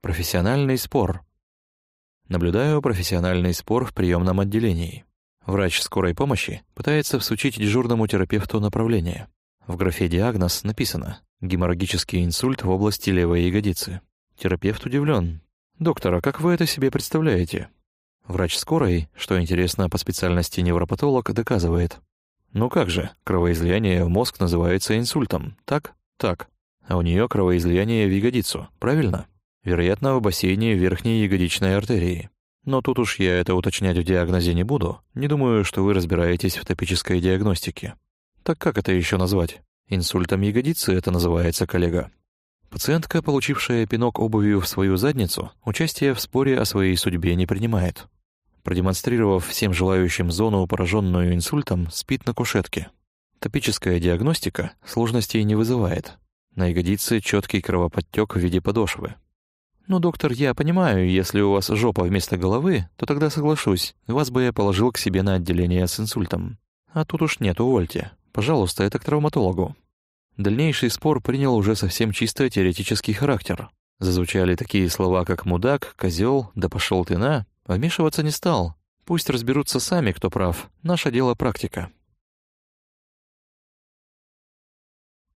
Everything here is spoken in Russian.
Профессиональный спор. Наблюдаю профессиональный спор в приемном отделении. Врач скорой помощи пытается всучить дежурному терапевту направление. В графе «Диагноз» написано «Геморрагический инсульт в области левой ягодицы». Терапевт удивлен. «Доктор, а как вы это себе представляете?» Врач скорой, что интересно по специальности невропатолог, доказывает. «Ну как же, кровоизлияние в мозг называется инсультом, так? Так. А у нее кровоизлияние в ягодицу, правильно? Вероятно, в бассейне верхней ягодичной артерии. Но тут уж я это уточнять в диагнозе не буду. Не думаю, что вы разбираетесь в топической диагностике. Так как это еще назвать? Инсультом ягодицы это называется, коллега. Пациентка, получившая пинок обувью в свою задницу, участие в споре о своей судьбе не принимает. Продемонстрировав всем желающим зону, пораженную инсультом, спит на кушетке. Топическая диагностика сложностей не вызывает. На ягодице четкий кровоподтек в виде подошвы. «Ну, доктор, я понимаю, если у вас жопа вместо головы, то тогда соглашусь, вас бы я положил к себе на отделение с инсультом. А тут уж нет, увольте. Пожалуйста, это к травматологу. Дальнейший спор принял уже совсем чисто теоретический характер. Зазвучали такие слова, как «мудак», «козел», «да пошел ты на». Вмешиваться не стал. Пусть разберутся сами, кто прав. Наше дело практика.